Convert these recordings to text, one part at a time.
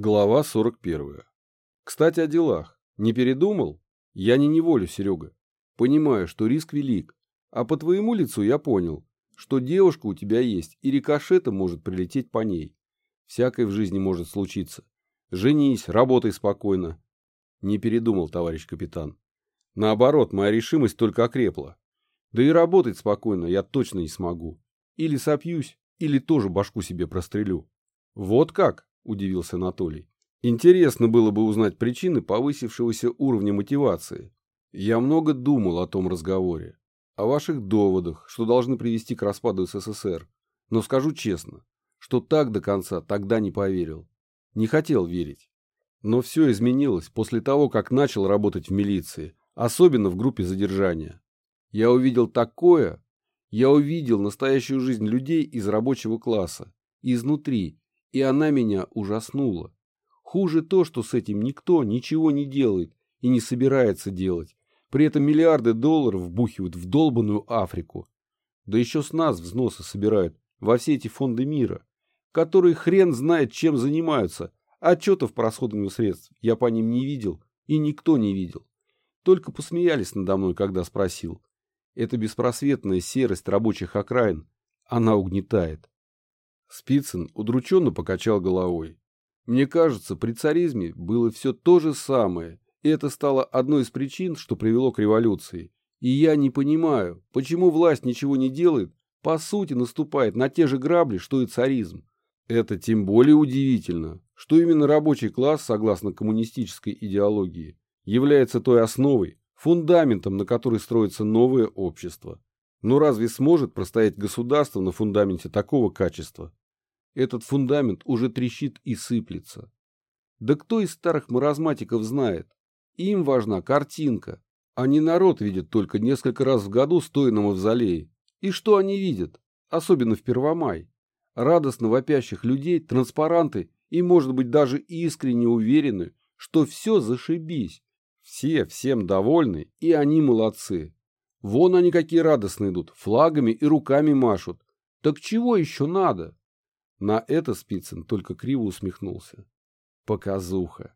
Глава 41. Кстати, о делах. Не передумал? Я не неволю, Серега. Понимаю, что риск велик. А по твоему лицу я понял, что девушка у тебя есть, и рикошетом может прилететь по ней. Всякое в жизни может случиться. Женись, работай спокойно. Не передумал, товарищ капитан. Наоборот, моя решимость только окрепла. Да и работать спокойно я точно не смогу. Или сопьюсь, или тоже башку себе прострелю. Вот как? Удивился Анатолий. Интересно было бы узнать причины повысившегося уровня мотивации. Я много думал о том разговоре, о ваших доводах, что должны привести к распаду СССР. Но скажу честно, что так до конца тогда не поверил. Не хотел верить. Но все изменилось после того, как начал работать в милиции, особенно в группе задержания. Я увидел такое, я увидел настоящую жизнь людей из рабочего класса, изнутри, и она меня ужаснула. Хуже то, что с этим никто ничего не делает и не собирается делать. При этом миллиарды долларов вбухивают в долбанную Африку. Да еще с нас взносы собирают во все эти фонды мира, которые хрен знает, чем занимаются. Отчетов по расходованию средств я по ним не видел, и никто не видел. Только посмеялись надо мной, когда спросил. Это беспросветная серость рабочих окраин. Она угнетает. Спицын удрученно покачал головой. Мне кажется, при царизме было все то же самое, и это стало одной из причин, что привело к революции. И я не понимаю, почему власть ничего не делает, по сути наступает на те же грабли, что и царизм. Это тем более удивительно, что именно рабочий класс, согласно коммунистической идеологии, является той основой, фундаментом, на который строится новое общество. Но разве сможет простоять государство на фундаменте такого качества? Этот фундамент уже трещит и сыплется. Да кто из старых маразматиков знает? Им важна картинка, не народ видит только несколько раз в году стоя на мавзолее. И что они видят? Особенно в Первомай. Радостно вопящих людей, транспаранты и, может быть, даже искренне уверены, что все зашибись. Все всем довольны, и они молодцы. Вон они какие радостные идут, флагами и руками машут. Так чего еще надо? На это Спицын только криво усмехнулся. Показуха.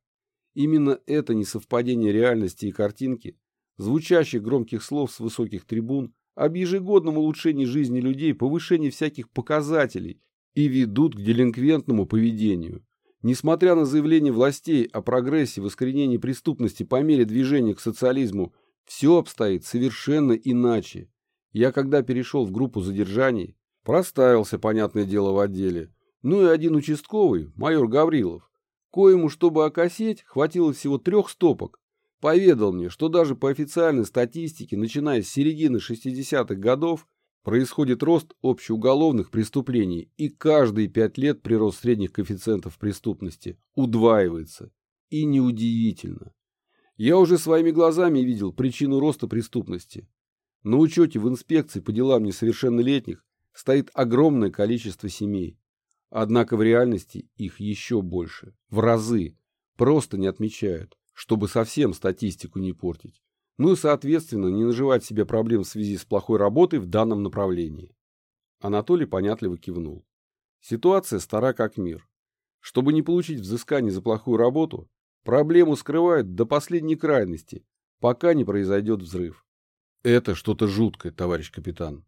Именно это несовпадение реальности и картинки, звучащих громких слов с высоких трибун, об ежегодном улучшении жизни людей, повышении всяких показателей и ведут к делинквентному поведению. Несмотря на заявления властей о прогрессе в искоренении преступности по мере движения к социализму, все обстоит совершенно иначе. Я когда перешел в группу задержаний, Проставился, понятное дело, в отделе. Ну и один участковый, майор Гаврилов, коему, чтобы окосеть, хватило всего трех стопок, поведал мне, что даже по официальной статистике, начиная с середины 60-х годов, происходит рост общеуголовных преступлений, и каждые пять лет прирост средних коэффициентов преступности удваивается. И неудивительно. Я уже своими глазами видел причину роста преступности. На учете в инспекции по делам несовершеннолетних стоит огромное количество семей. Однако в реальности их еще больше, в разы, просто не отмечают, чтобы совсем статистику не портить. Ну и, соответственно, не наживать себе проблем в связи с плохой работой в данном направлении. Анатолий понятливо кивнул. Ситуация стара как мир. Чтобы не получить взыскание за плохую работу, проблему скрывают до последней крайности, пока не произойдет взрыв. Это что-то жуткое, товарищ капитан.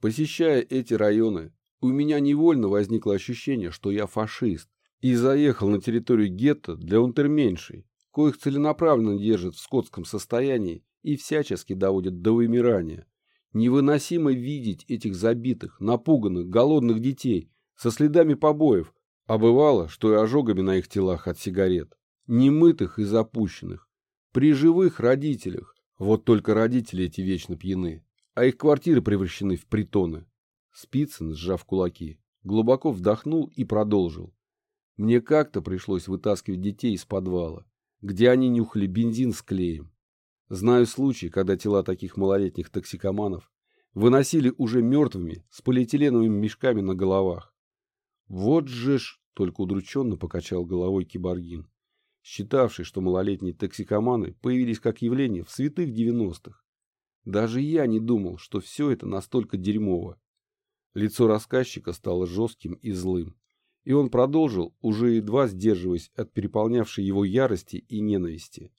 Посещая эти районы, у меня невольно возникло ощущение, что я фашист, и заехал на территорию гетто для унтерменьшей, коих целенаправленно держат в скотском состоянии и всячески доводят до вымирания. Невыносимо видеть этих забитых, напуганных, голодных детей со следами побоев, а бывало, что и ожогами на их телах от сигарет, немытых и запущенных, при живых родителях, вот только родители эти вечно пьяны а их квартиры превращены в притоны. Спицын, сжав кулаки, глубоко вдохнул и продолжил. Мне как-то пришлось вытаскивать детей из подвала, где они нюхали бензин с клеем. Знаю случаи, когда тела таких малолетних токсикоманов выносили уже мертвыми с полиэтиленовыми мешками на головах. Вот же ж, только удрученно покачал головой киборгин, считавший, что малолетние токсикоманы появились как явление в святых девяностых. Даже я не думал, что все это настолько дерьмово. Лицо рассказчика стало жестким и злым. И он продолжил, уже едва сдерживаясь от переполнявшей его ярости и ненависти.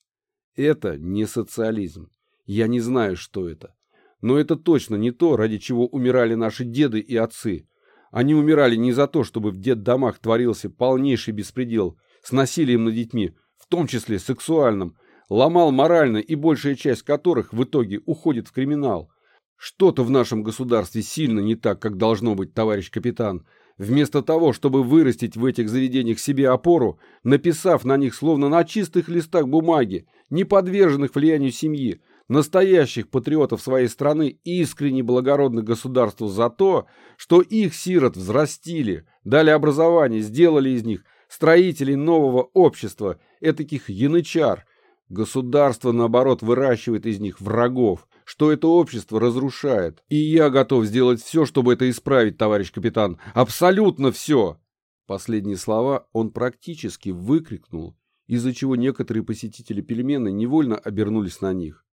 Это не социализм. Я не знаю, что это. Но это точно не то, ради чего умирали наши деды и отцы. Они умирали не за то, чтобы в детдомах творился полнейший беспредел с насилием над детьми, в том числе сексуальным, ломал морально и большая часть которых в итоге уходит в криминал. Что-то в нашем государстве сильно не так, как должно быть, товарищ капитан. Вместо того, чтобы вырастить в этих заведениях себе опору, написав на них словно на чистых листах бумаги, не подверженных влиянию семьи, настоящих патриотов своей страны и искренне благородных государству за то, что их сирот взрастили, дали образование, сделали из них строителей нового общества, этаких янычар. Государство, наоборот, выращивает из них врагов, что это общество разрушает. И я готов сделать все, чтобы это исправить, товарищ капитан. Абсолютно все!» Последние слова он практически выкрикнул, из-за чего некоторые посетители пельмены невольно обернулись на них.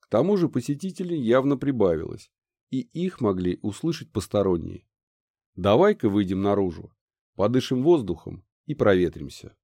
К тому же посетителей явно прибавилось, и их могли услышать посторонние. «Давай-ка выйдем наружу, подышим воздухом и проветримся».